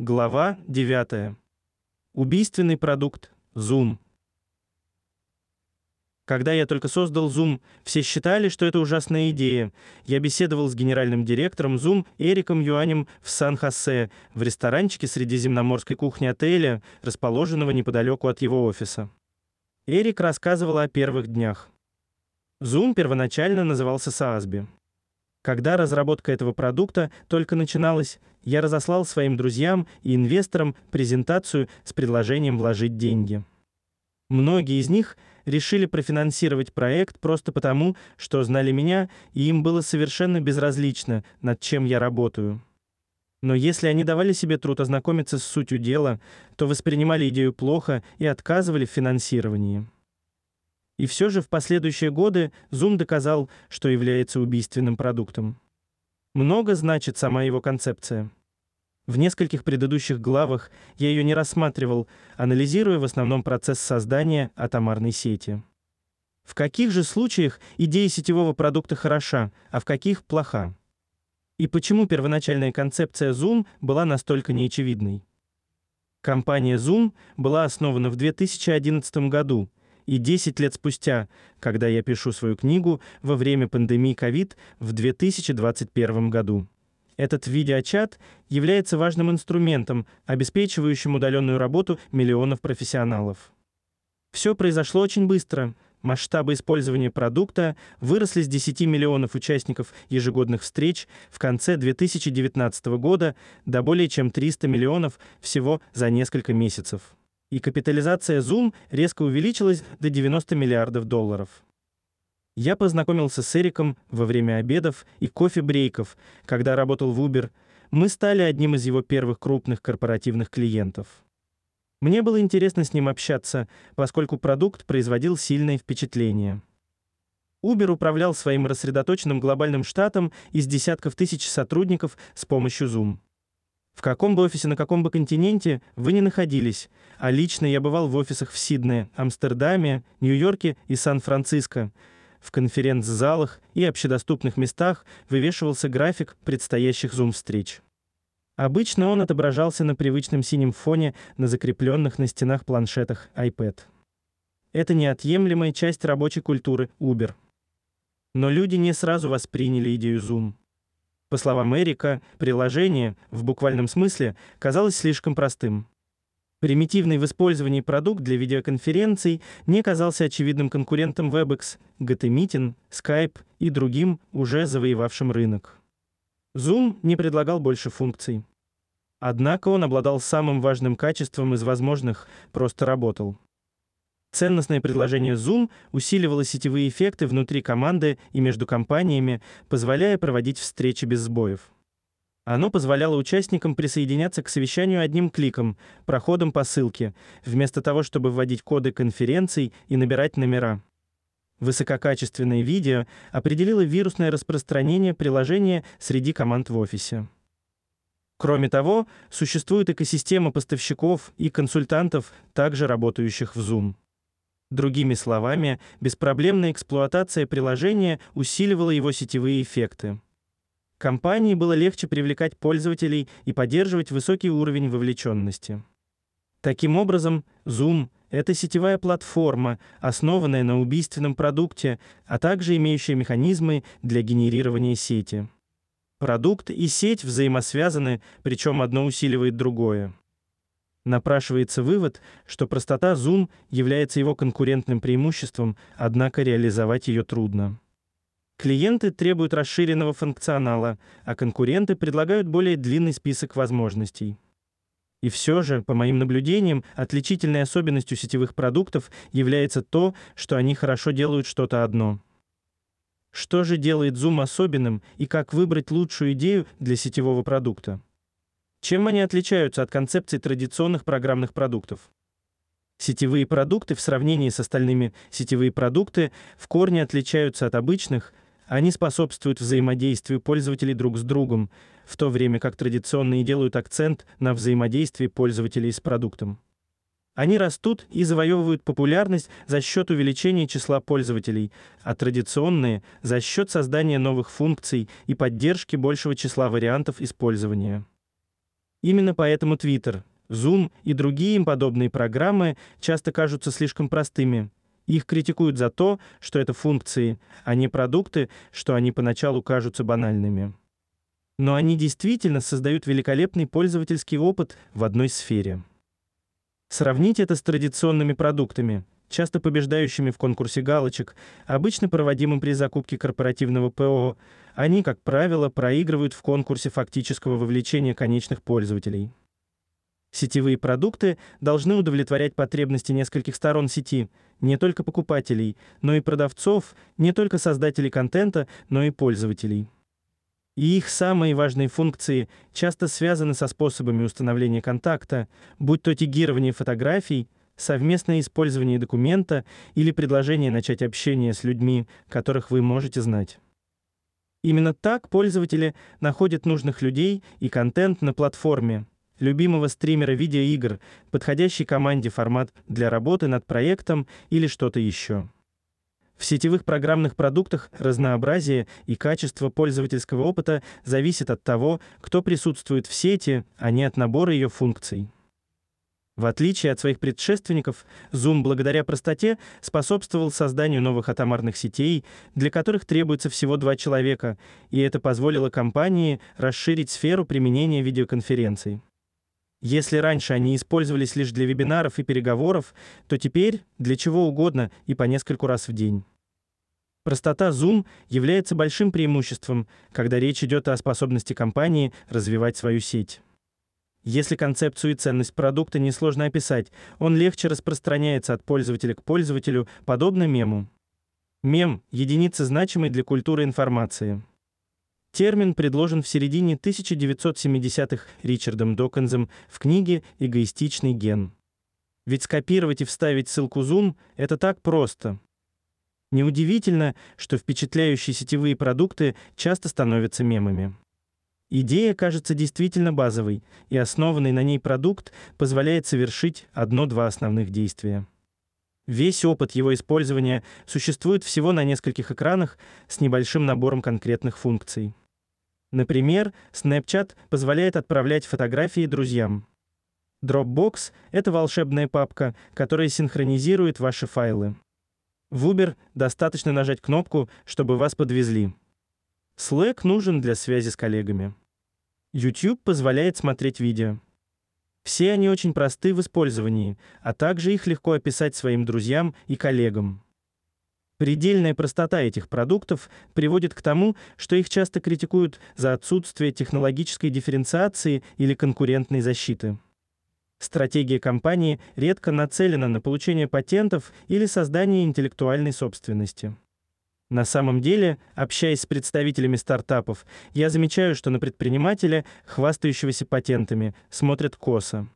Глава 9. Убийственный продукт Zoom. Когда я только создал Zoom, все считали, что это ужасная идея. Я беседовал с генеральным директором Zoom Эриком Юанем в Сан-Хосе, в ресторанчике средиземноморской кухни отеля, расположенного неподалеку от его офиса. Эрик рассказывал о первых днях. Zoom первоначально назывался Saasby. Когда разработка этого продукта только начиналась, я разослал своим друзьям и инвесторам презентацию с предложением вложить деньги. Многие из них решили профинансировать проект просто потому, что знали меня, и им было совершенно безразлично, над чем я работаю. Но если они давали себе труд ознакомиться с сутью дела, то воспринимали идею плохо и отказывали в финансировании. И все же в последующие годы Zoom доказал, что является убийственным продуктом. Много значит сама его концепция. В нескольких предыдущих главах я ее не рассматривал, анализируя в основном процесс создания атомарной сети. В каких же случаях идея сетевого продукта хороша, а в каких плоха? И почему первоначальная концепция Zoom была настолько неочевидной? Компания Zoom была основана в 2011 году и 10 лет спустя, когда я пишу свою книгу во время пандемии COVID в 2021 году. Этот видеочат является важным инструментом, обеспечивающим удаленную работу миллионов профессионалов. Все произошло очень быстро. Масштабы использования продукта выросли с 10 миллионов участников ежегодных встреч в конце 2019 года до более чем 300 миллионов всего за несколько месяцев и капитализация Zoom резко увеличилась до 90 миллиардов долларов. Я познакомился с Эриком во время обедов и кофе-брейков, когда работал в Uber. Мы стали одним из его первых крупных корпоративных клиентов. Мне было интересно с ним общаться, поскольку продукт производил сильное впечатление. Uber управлял своим рассредоточенным глобальным штатом из десятков тысяч сотрудников с помощью Zoom. В каком бы офисе на каком бы континенте вы ни находились, а лично я бывал в офисах в Сиднее, Амстердаме, Нью-Йорке и Сан-Франциско. В конференц-залах и общедоступных местах вывешивался график предстоящих Zoom-встреч. Обычно он отображался на привычном синем фоне на закрепленных на стенах планшетах iPad. Это неотъемлемая часть рабочей культуры Uber. Но люди не сразу восприняли идею Zoom. По словам Эрика, приложение, в буквальном смысле, казалось слишком простым. Примитивный в использовании продукт для видеоконференций не казался очевидным конкурентом WebEx, GTMeeting, Skype и другим, уже завоевавшим рынок. Zoom не предлагал больше функций. Однако он обладал самым важным качеством из возможных, просто работал. Ценностное предложение Zoom усиливало сетевые эффекты внутри команды и между компаниями, позволяя проводить встречи без сбоев. Оно позволяло участникам присоединяться к совещанию одним кликом, проходом по ссылке, вместо того, чтобы вводить коды конференций и набирать номера. Высококачественное видео определило вирусное распространение приложения среди команд в офисе. Кроме того, существует экосистема поставщиков и консультантов, также работающих в Zoom. Другими словами, беспроблемная эксплуатация приложения усиливала его сетевые эффекты. Компании было легче привлекать пользователей и поддерживать высокий уровень вовлеченности. Таким образом, Zoom это сетевая платформа, основанная на убийственном продукте, а также имеющая механизмы для генерирования сети. Продукт и сеть взаимосвязаны, причем одно усиливает другое. Напрашивается вывод, что простота Zoom является его конкурентным преимуществом, однако реализовать ее трудно. Клиенты требуют расширенного функционала, а конкуренты предлагают более длинный список возможностей. И все же, по моим наблюдениям, отличительной особенностью сетевых продуктов является то, что они хорошо делают что-то одно. Что же делает Zoom особенным и как выбрать лучшую идею для сетевого продукта? Чем они отличаются от концепций традиционных программных продуктов? Сетевые продукты в сравнении с остальными сетевые продукты в корне отличаются от обычных, они способствуют взаимодействию пользователей друг с другом, в то время как традиционные делают акцент на взаимодействии пользователей с продуктом. Они растут и завоевывают популярность за счет увеличения числа пользователей, а традиционные – за счет создания новых функций и поддержки большего числа вариантов использования. Именно поэтому Twitter, Zoom и другие им подобные программы часто кажутся слишком простыми. Их критикуют за то, что это функции, а не продукты, что они поначалу кажутся банальными. Но они действительно создают великолепный пользовательский опыт в одной сфере. Сравните это с традиционными продуктами, часто побеждающими в конкурсе галочек, обычно проводимым при закупке корпоративного ПО. Они, как правило, проигрывают в конкурсе фактического вовлечения конечных пользователей. Сетевые продукты должны удовлетворять потребности нескольких сторон сети, не только покупателей, но и продавцов, не только создателей контента, но и пользователей. И их самые важные функции часто связаны со способами установления контакта, будь то тегирование фотографий, совместное использование документа или предложение начать общение с людьми, которых вы можете знать. Именно так пользователи находят нужных людей и контент на платформе, любимого стримера видеоигр, подходящий команде формат для работы над проектом или что-то еще. В сетевых программных продуктах разнообразие и качество пользовательского опыта зависит от того, кто присутствует в сети, а не от набора ее функций. В отличие от своих предшественников, Zoom благодаря простоте способствовал созданию новых атомарных сетей, для которых требуется всего два человека, и это позволило компании расширить сферу применения видеоконференций. Если раньше они использовались лишь для вебинаров и переговоров, то теперь для чего угодно и по нескольку раз в день. Простота Zoom является большим преимуществом, когда речь идет о способности компании развивать свою сеть. Если концепцию и ценность продукта несложно описать, он легче распространяется от пользователя к пользователю, подобно мему. Мем – единица значимой для культуры информации. Термин предложен в середине 1970-х Ричардом Докинзом в книге «Эгоистичный ген». Ведь скопировать и вставить ссылку Zoom – это так просто. Неудивительно, что впечатляющие сетевые продукты часто становятся мемами. Идея кажется действительно базовой, и основанный на ней продукт позволяет совершить одно-два основных действия. Весь опыт его использования существует всего на нескольких экранах с небольшим набором конкретных функций. Например, Snapchat позволяет отправлять фотографии друзьям. Dropbox — это волшебная папка, которая синхронизирует ваши файлы. В Uber достаточно нажать кнопку, чтобы вас подвезли. Slack нужен для связи с коллегами. YouTube позволяет смотреть видео. Все они очень просты в использовании, а также их легко описать своим друзьям и коллегам. Предельная простота этих продуктов приводит к тому, что их часто критикуют за отсутствие технологической дифференциации или конкурентной защиты. Стратегия компании редко нацелена на получение патентов или создание интеллектуальной собственности. На самом деле, общаясь с представителями стартапов, я замечаю, что на предпринимателя, хвастающегося патентами, смотрят косо.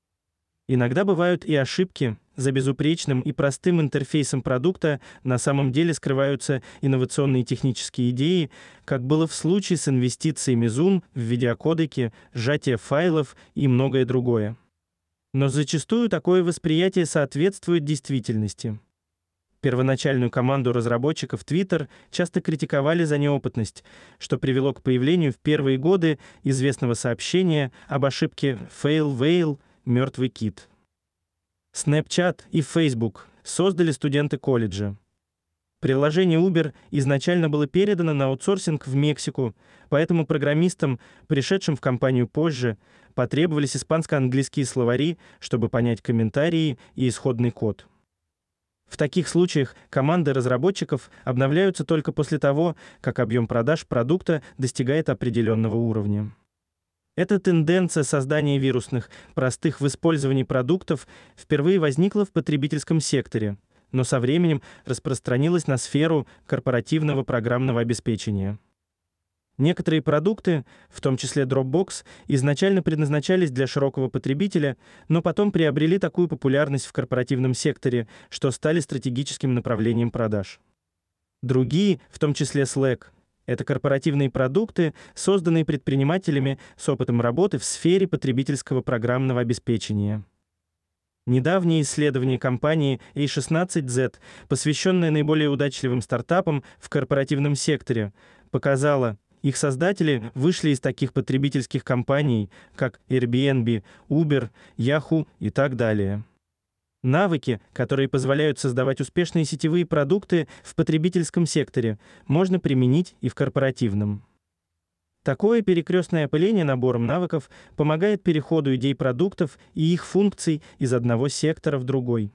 Иногда бывают и ошибки, за безупречным и простым интерфейсом продукта на самом деле скрываются инновационные технические идеи, как было в случае с инвестициями Zoom в видеокодеки, сжатие файлов и многое другое. Но зачастую такое восприятие соответствует действительности. Первоначальную команду разработчиков Twitter часто критиковали за неопытность, что привело к появлению в первые годы известного сообщения об ошибке fail whale мертвый кит. Snapchat и Facebook создали студенты колледжа. Приложение Uber изначально было передано на аутсорсинг в Мексику, поэтому программистам, пришедшим в компанию позже, потребовались испанско-английские словари, чтобы понять комментарии и исходный код. В таких случаях команды разработчиков обновляются только после того, как объем продаж продукта достигает определенного уровня. Эта тенденция создания вирусных, простых в использовании продуктов впервые возникла в потребительском секторе, но со временем распространилась на сферу корпоративного программного обеспечения. Некоторые продукты, в том числе Dropbox, изначально предназначались для широкого потребителя, но потом приобрели такую популярность в корпоративном секторе, что стали стратегическим направлением продаж. Другие, в том числе Slack, это корпоративные продукты, созданные предпринимателями с опытом работы в сфере потребительского программного обеспечения. Недавнее исследование компании A16Z, посвященное наиболее удачливым стартапам в корпоративном секторе, показало, Их создатели вышли из таких потребительских компаний, как Airbnb, Uber, Yahoo и так далее. Навыки, которые позволяют создавать успешные сетевые продукты в потребительском секторе, можно применить и в корпоративном. Такое перекрестное опыление набором навыков помогает переходу идей продуктов и их функций из одного сектора в другой.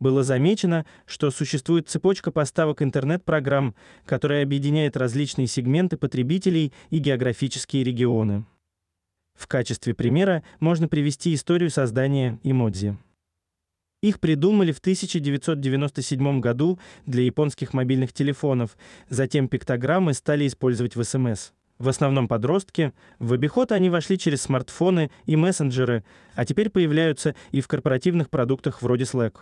Было замечено, что существует цепочка поставок интернет-программ, которая объединяет различные сегменты потребителей и географические регионы. В качестве примера можно привести историю создания эмодзи. Их придумали в 1997 году для японских мобильных телефонов, затем пиктограммы стали использовать в СМС. В основном подростки, в обиход они вошли через смартфоны и мессенджеры, а теперь появляются и в корпоративных продуктах вроде Slack.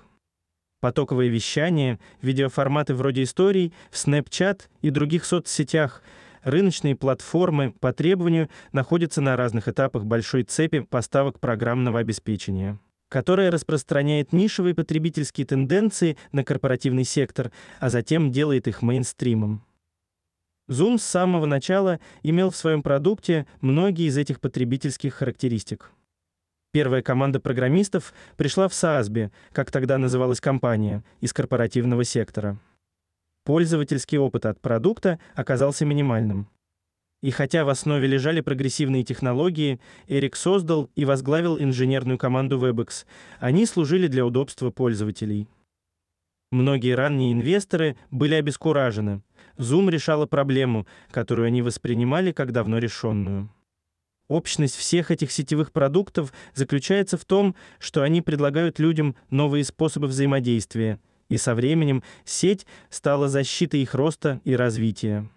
Потоковое вещание, видеоформаты вроде историй в Snapchat и других соцсетях, рыночные платформы по требованию находятся на разных этапах большой цепи поставок программного обеспечения которая распространяет нишевые потребительские тенденции на корпоративный сектор, а затем делает их мейнстримом. Zoom с самого начала имел в своем продукте многие из этих потребительских характеристик. Первая команда программистов пришла в SASB, как тогда называлась компания, из корпоративного сектора. Пользовательский опыт от продукта оказался минимальным. И хотя в основе лежали прогрессивные технологии, Эрик создал и возглавил инженерную команду WebEx. Они служили для удобства пользователей. Многие ранние инвесторы были обескуражены. Zoom решала проблему, которую они воспринимали как давно решенную. Общность всех этих сетевых продуктов заключается в том, что они предлагают людям новые способы взаимодействия, и со временем сеть стала защитой их роста и развития.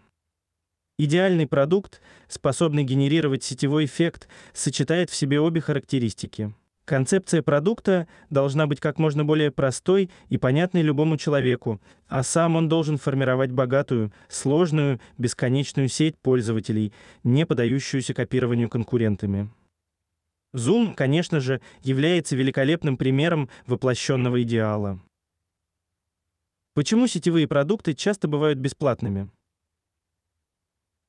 Идеальный продукт, способный генерировать сетевой эффект, сочетает в себе обе характеристики. Концепция продукта должна быть как можно более простой и понятной любому человеку, а сам он должен формировать богатую, сложную, бесконечную сеть пользователей, не поддающуюся копированию конкурентами. Zoom, конечно же, является великолепным примером воплощенного идеала. Почему сетевые продукты часто бывают бесплатными?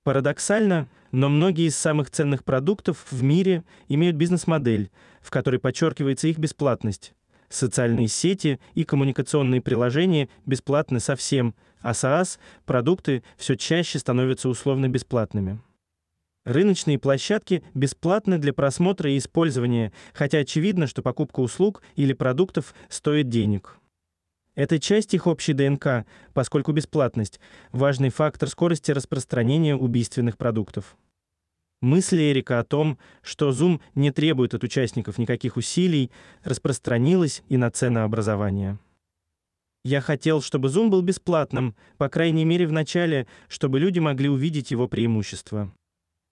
Парадоксально, но многие из самых ценных продуктов в мире имеют бизнес-модель, в которой подчеркивается их бесплатность. Социальные сети и коммуникационные приложения бесплатны совсем, а SaaS продукты все чаще становятся условно бесплатными. Рыночные площадки бесплатны для просмотра и использования, хотя очевидно, что покупка услуг или продуктов стоит денег. Это часть их общей ДНК, поскольку бесплатность – важный фактор скорости распространения убийственных продуктов. Мысль Эрика о том, что Zoom не требует от участников никаких усилий, распространилась и на ценообразование. Я хотел, чтобы Zoom был бесплатным, по крайней мере в начале, чтобы люди могли увидеть его преимущества.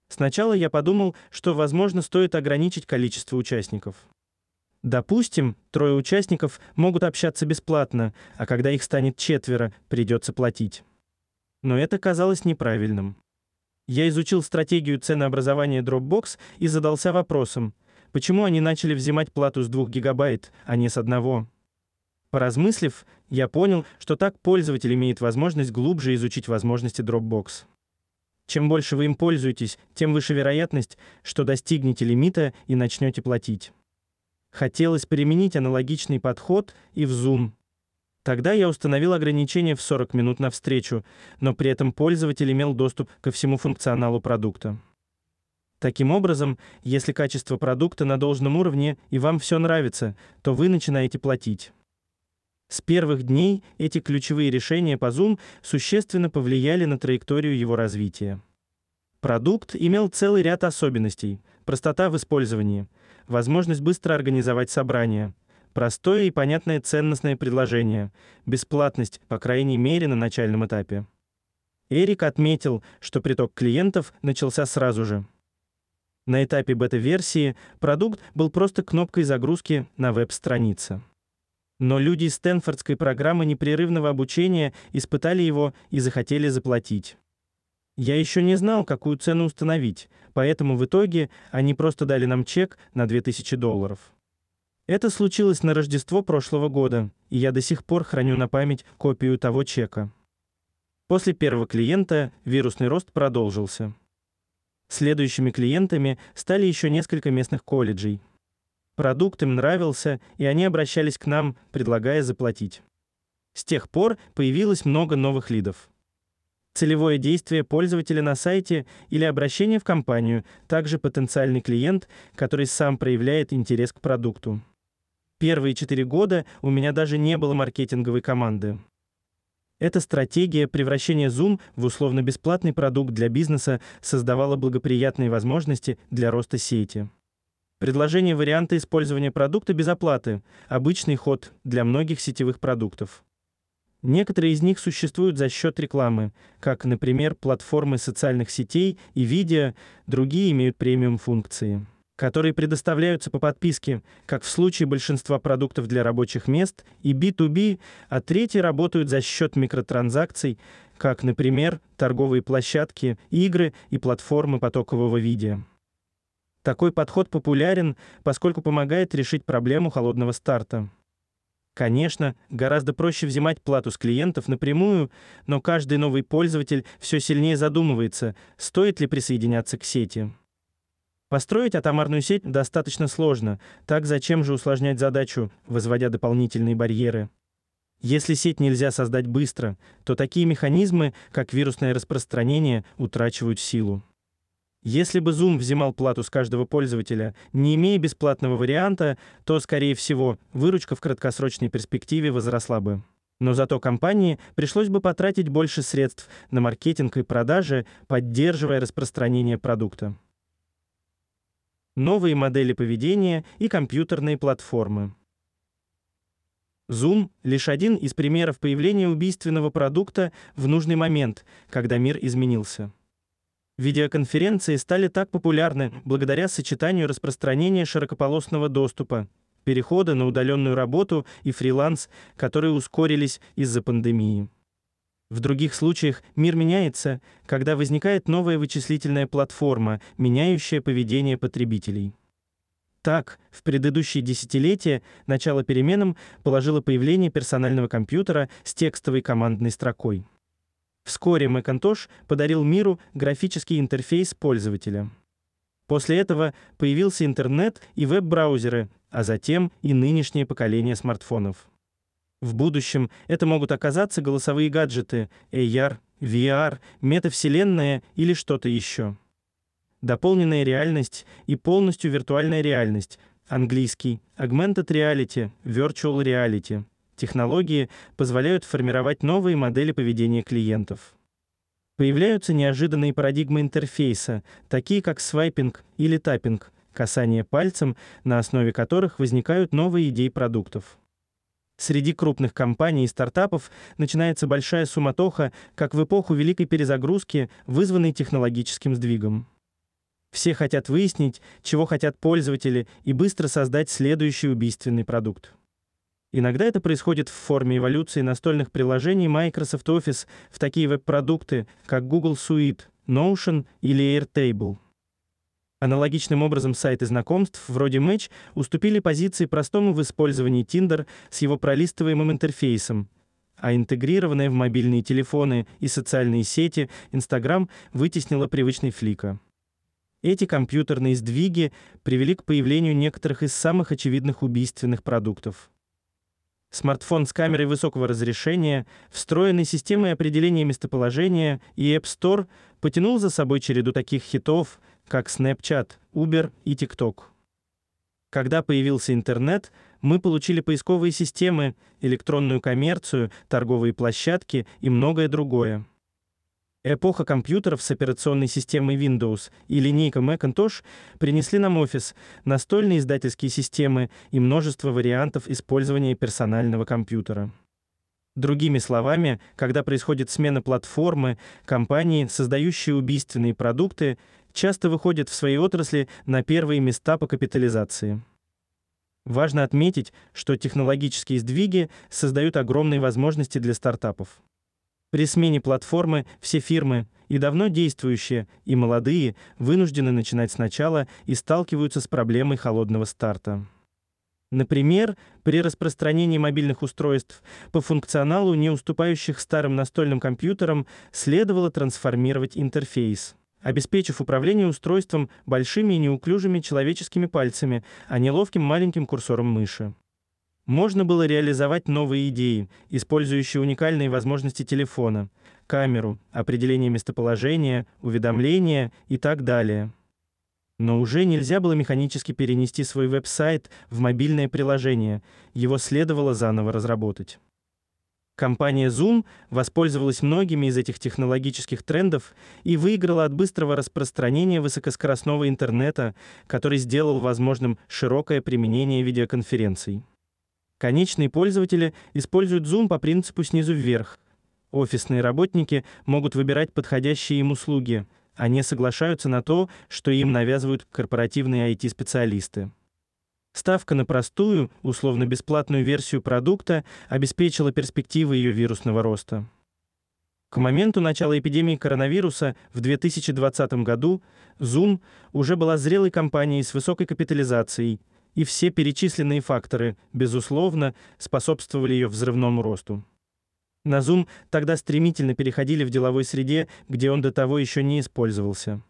Сначала я подумал, что, возможно, стоит ограничить количество участников. Допустим, трое участников могут общаться бесплатно, а когда их станет четверо, придется платить. Но это казалось неправильным. Я изучил стратегию ценообразования Dropbox и задался вопросом, почему они начали взимать плату с 2 гигабайт, а не с одного. Поразмыслив, я понял, что так пользователь имеет возможность глубже изучить возможности Dropbox. Чем больше вы им пользуетесь, тем выше вероятность, что достигнете лимита и начнете платить. Хотелось применить аналогичный подход и в Zoom. Тогда я установил ограничение в 40 минут на встречу, но при этом пользователь имел доступ ко всему функционалу продукта. Таким образом, если качество продукта на должном уровне и вам все нравится, то вы начинаете платить. С первых дней эти ключевые решения по Zoom существенно повлияли на траекторию его развития. Продукт имел целый ряд особенностей: простота в использовании, возможность быстро организовать собрание, простое и понятное ценностное предложение, бесплатность, по крайней мере, на начальном этапе. Эрик отметил, что приток клиентов начался сразу же. На этапе бета-версии продукт был просто кнопкой загрузки на веб-странице. Но люди из Стэнфордской программы непрерывного обучения испытали его и захотели заплатить. Я еще не знал, какую цену установить, поэтому в итоге они просто дали нам чек на 2000 долларов. Это случилось на Рождество прошлого года, и я до сих пор храню на память копию того чека. После первого клиента вирусный рост продолжился. Следующими клиентами стали еще несколько местных колледжей. Продукт им нравился, и они обращались к нам, предлагая заплатить. С тех пор появилось много новых лидов. Целевое действие пользователя на сайте или обращение в компанию, также потенциальный клиент, который сам проявляет интерес к продукту. Первые четыре года у меня даже не было маркетинговой команды. Эта стратегия превращения Zoom в условно-бесплатный продукт для бизнеса создавала благоприятные возможности для роста сети. Предложение варианта использования продукта без оплаты – обычный ход для многих сетевых продуктов. Некоторые из них существуют за счет рекламы, как, например, платформы социальных сетей и видео, другие имеют премиум функции которые предоставляются по подписке, как в случае большинства продуктов для рабочих мест, и B2B, а третьи работают за счет микротранзакций, как, например, торговые площадки, игры и платформы потокового видео. Такой подход популярен, поскольку помогает решить проблему холодного старта. Конечно, гораздо проще взимать плату с клиентов напрямую, но каждый новый пользователь все сильнее задумывается, стоит ли присоединяться к сети. Построить атомарную сеть достаточно сложно, так зачем же усложнять задачу, возводя дополнительные барьеры? Если сеть нельзя создать быстро, то такие механизмы, как вирусное распространение, утрачивают силу. Если бы Zoom взимал плату с каждого пользователя, не имея бесплатного варианта, то, скорее всего, выручка в краткосрочной перспективе возросла бы. Но зато компании пришлось бы потратить больше средств на маркетинг и продажи, поддерживая распространение продукта новые модели поведения и компьютерные платформы. Zoom — лишь один из примеров появления убийственного продукта в нужный момент, когда мир изменился. Видеоконференции стали так популярны благодаря сочетанию распространения широкополосного доступа, перехода на удаленную работу и фриланс, которые ускорились из-за пандемии. В других случаях мир меняется, когда возникает новая вычислительная платформа, меняющая поведение потребителей. Так, в предыдущие десятилетия начало переменам положило появление персонального компьютера с текстовой командной строкой. Вскоре Macintosh подарил миру графический интерфейс пользователя. После этого появился интернет и веб-браузеры, а затем и нынешнее поколение смартфонов. В будущем это могут оказаться голосовые гаджеты, AR, VR, метавселенная или что-то еще. Дополненная реальность и полностью виртуальная реальность, английский, augmented reality, virtual reality. Технологии позволяют формировать новые модели поведения клиентов. Появляются неожиданные парадигмы интерфейса, такие как свайпинг или таппинг, касание пальцем, на основе которых возникают новые идеи продуктов. Среди крупных компаний и стартапов начинается большая суматоха, как в эпоху великой перезагрузки, вызванной технологическим сдвигом. Все хотят выяснить, чего хотят пользователи, и быстро создать следующий убийственный продукт. Иногда это происходит в форме эволюции настольных приложений Microsoft Office в такие веб-продукты, как Google Suite, Notion или Airtable. Аналогичным образом сайты знакомств вроде Match уступили позиции простому в использовании Tinder с его пролистываемым интерфейсом, а интегрированная в мобильные телефоны и социальные сети Instagram вытеснила привычный Флика. Эти компьютерные сдвиги привели к появлению некоторых из самых очевидных убийственных продуктов. Смартфон с камерой высокого разрешения, встроенной системой определения местоположения и App Store потянул за собой череду таких хитов, как Snapchat, Uber и TikTok. Когда появился интернет, мы получили поисковые системы, электронную коммерцию, торговые площадки и многое другое. Эпоха компьютеров с операционной системой Windows и линейка Macintosh принесли нам офис, настольные издательские системы и множество вариантов использования персонального компьютера. Другими словами, когда происходит смена платформы, компании, создающие убийственные продукты, часто выходят в своей отрасли на первые места по капитализации. Важно отметить, что технологические сдвиги создают огромные возможности для стартапов. При смене платформы все фирмы, и давно действующие, и молодые, вынуждены начинать сначала и сталкиваются с проблемой холодного старта. Например, при распространении мобильных устройств по функционалу, не уступающих старым настольным компьютерам, следовало трансформировать интерфейс, обеспечив управление устройством большими и неуклюжими человеческими пальцами, а не ловким маленьким курсором мыши. Можно было реализовать новые идеи, использующие уникальные возможности телефона, камеру, определение местоположения, уведомления и так далее. Но уже нельзя было механически перенести свой веб-сайт в мобильное приложение, его следовало заново разработать. Компания Zoom воспользовалась многими из этих технологических трендов и выиграла от быстрого распространения высокоскоростного интернета, который сделал возможным широкое применение видеоконференций. Конечные пользователи используют Zoom по принципу снизу вверх. Офисные работники могут выбирать подходящие им услуги – они соглашаются на то, что им навязывают корпоративные IT-специалисты. Ставка на простую, условно-бесплатную версию продукта обеспечила перспективы ее вирусного роста. К моменту начала эпидемии коронавируса в 2020 году Zoom уже была зрелой компанией с высокой капитализацией, и все перечисленные факторы, безусловно, способствовали ее взрывному росту. На Zoom тогда стремительно переходили в деловой среде, где он до того еще не использовался.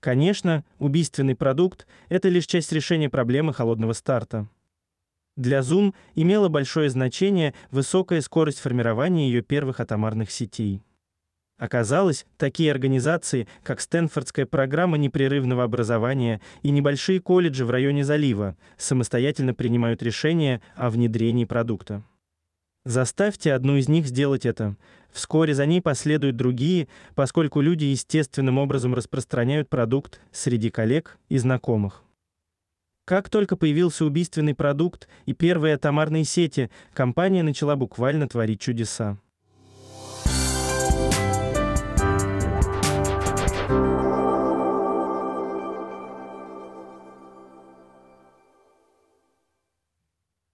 Конечно, убийственный продукт — это лишь часть решения проблемы холодного старта. Для Zoom имело большое значение высокая скорость формирования ее первых атомарных сетей. Оказалось, такие организации, как Стэнфордская программа непрерывного образования и небольшие колледжи в районе залива, самостоятельно принимают решения о внедрении продукта. Заставьте одну из них сделать это. Вскоре за ней последуют другие, поскольку люди естественным образом распространяют продукт среди коллег и знакомых. Как только появился убийственный продукт и первые атомарные сети, компания начала буквально творить чудеса.